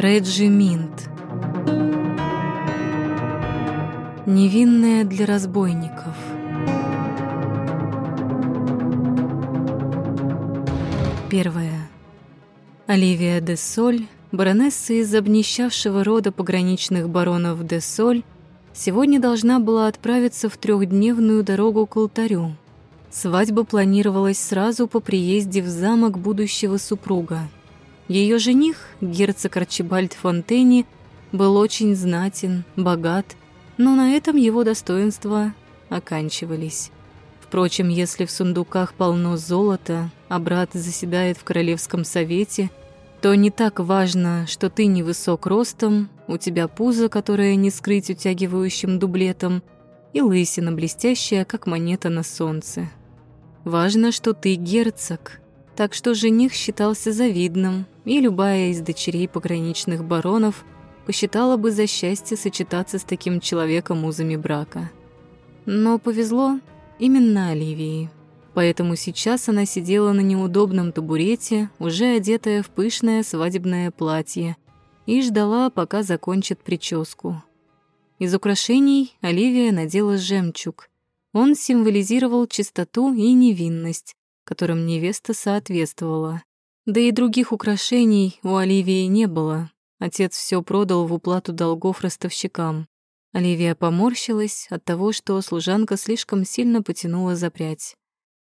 Реджи. Невинная для разбойников. Первое. Оливия де Соль, баронесса из обнищавшего рода пограничных баронов де Соль, сегодня должна была отправиться в трехдневную дорогу к алтарю. Свадьба планировалась сразу по приезде в замок будущего супруга. Ее жених, герцог Арчибальд Фонтени, был очень знатен, богат, но на этом его достоинства оканчивались. Впрочем, если в сундуках полно золота, а брат заседает в Королевском совете, то не так важно, что ты невысок ростом, у тебя пузо, которое не скрыть утягивающим дублетом, и лысина блестящая, как монета на солнце. Важно, что ты герцог, так что жених считался завидным, и любая из дочерей пограничных баронов посчитала бы за счастье сочетаться с таким человеком узами брака. Но повезло именно Оливии. Поэтому сейчас она сидела на неудобном табурете, уже одетая в пышное свадебное платье, и ждала, пока закончит прическу. Из украшений Оливия надела жемчуг. Он символизировал чистоту и невинность, которым невеста соответствовала. Да и других украшений у Оливии не было. Отец все продал в уплату долгов ростовщикам. Оливия поморщилась от того, что служанка слишком сильно потянула за прядь.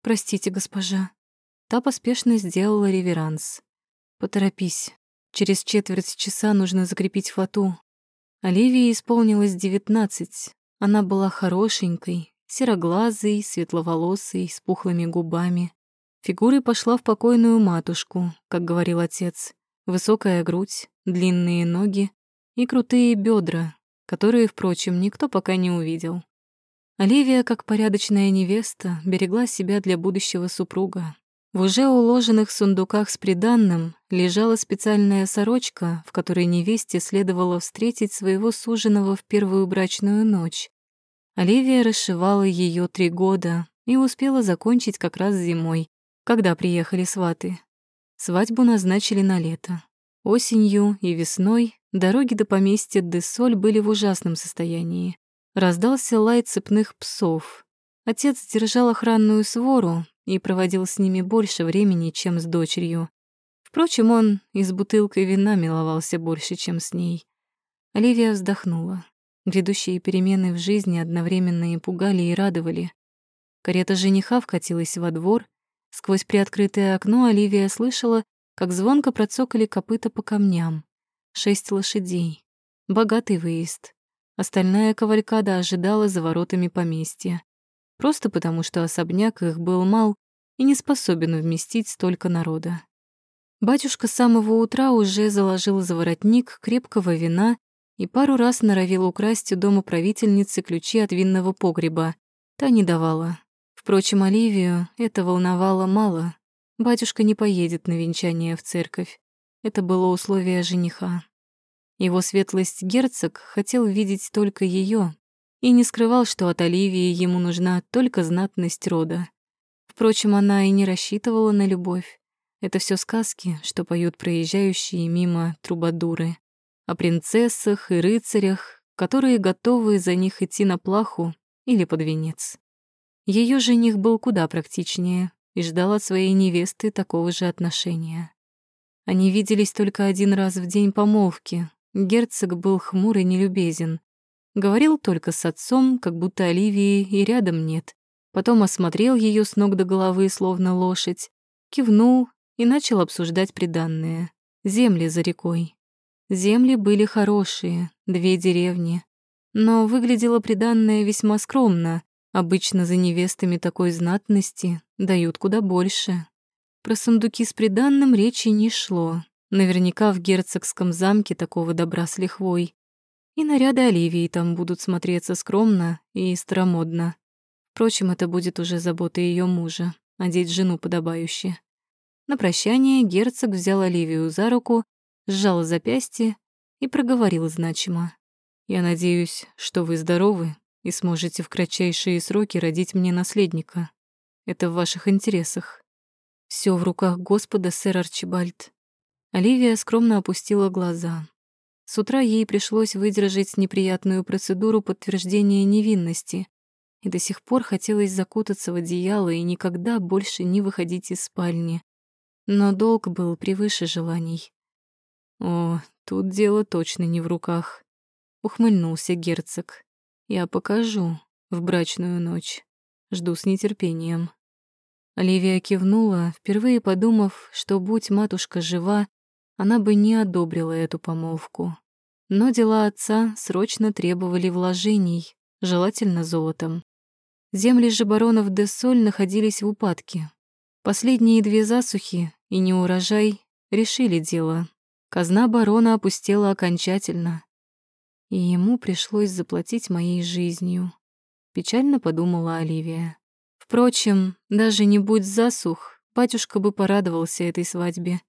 «Простите, госпожа». Та поспешно сделала реверанс. «Поторопись. Через четверть часа нужно закрепить фату». Оливии исполнилось девятнадцать. Она была хорошенькой, сероглазой, светловолосой, с пухлыми губами. Фигурой пошла в покойную матушку, как говорил отец. Высокая грудь, длинные ноги и крутые бедра, которые, впрочем, никто пока не увидел. Оливия, как порядочная невеста, берегла себя для будущего супруга. В уже уложенных сундуках с приданным лежала специальная сорочка, в которой невесте следовало встретить своего суженого в первую брачную ночь. Оливия расшивала ее три года и успела закончить как раз зимой, когда приехали сваты. Свадьбу назначили на лето. Осенью и весной дороги до поместья Десоль были в ужасном состоянии. Раздался лай цепных псов. Отец держал охранную свору и проводил с ними больше времени, чем с дочерью. Впрочем, он и с бутылкой вина миловался больше, чем с ней. Оливия вздохнула. Грядущие перемены в жизни одновременно и пугали, и радовали. Карета жениха вкатилась во двор, Сквозь приоткрытое окно Оливия слышала, как звонко процокали копыта по камням. Шесть лошадей. Богатый выезд. Остальная кавалькада ожидала за воротами поместья. Просто потому, что особняк их был мал и не способен вместить столько народа. Батюшка с самого утра уже заложил за воротник крепкого вина и пару раз норовил украсть у дома правительницы ключи от винного погреба. Та не давала. Впрочем, Оливию это волновало мало. Батюшка не поедет на венчание в церковь. Это было условие жениха. Его светлость герцог хотел видеть только ее и не скрывал, что от Оливии ему нужна только знатность рода. Впрочем, она и не рассчитывала на любовь. Это все сказки, что поют проезжающие мимо трубадуры. О принцессах и рыцарях, которые готовы за них идти на плаху или под венец. Ее жених был куда практичнее и ждал от своей невесты такого же отношения. Они виделись только один раз в день помолвки. Герцог был хмур и нелюбезен. Говорил только с отцом, как будто Оливии и рядом нет. Потом осмотрел ее с ног до головы, словно лошадь, кивнул и начал обсуждать приданное. Земли за рекой. Земли были хорошие, две деревни. Но выглядело приданное весьма скромно, Обычно за невестами такой знатности дают куда больше. Про сундуки с приданным речи не шло. Наверняка в герцогском замке такого добра с лихвой. И наряды Оливии там будут смотреться скромно и старомодно. Впрочем, это будет уже забота ее мужа — одеть жену подобающе. На прощание герцог взял Оливию за руку, сжал запястье и проговорил значимо. «Я надеюсь, что вы здоровы и сможете в кратчайшие сроки родить мне наследника. Это в ваших интересах. Все в руках Господа, сэр Арчибальд. Оливия скромно опустила глаза. С утра ей пришлось выдержать неприятную процедуру подтверждения невинности, и до сих пор хотелось закутаться в одеяло и никогда больше не выходить из спальни. Но долг был превыше желаний. О, тут дело точно не в руках. Ухмыльнулся герцог. Я покажу в брачную ночь. Жду с нетерпением. Оливия кивнула, впервые подумав, что, будь матушка жива, она бы не одобрила эту помолвку. Но дела отца срочно требовали вложений, желательно золотом. Земли же баронов де Соль находились в упадке. Последние две засухи и неурожай решили дело. Казна барона опустела окончательно. И ему пришлось заплатить моей жизнью. Печально подумала Оливия. Впрочем, даже не будь засух, батюшка бы порадовался этой свадьбе.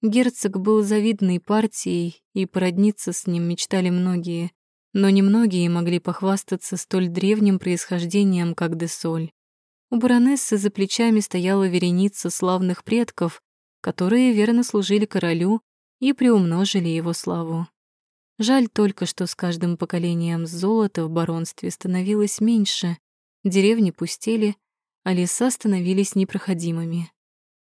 Герцог был завидной партией, и породниться с ним мечтали многие, но немногие могли похвастаться столь древним происхождением, как Десоль. У баронессы за плечами стояла вереница славных предков, которые верно служили королю и приумножили его славу. Жаль только, что с каждым поколением золота в баронстве становилось меньше, деревни пустели, а леса становились непроходимыми.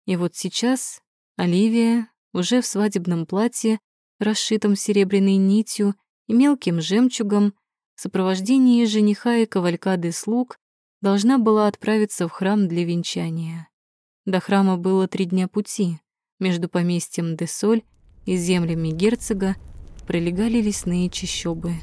И вот сейчас Оливия, уже в свадебном платье, расшитом серебряной нитью и мелким жемчугом, в сопровождении жениха и кавалькады слуг, должна была отправиться в храм для венчания. До храма было три дня пути. Между поместьем Десоль и землями герцога пролегали лесные чащобы.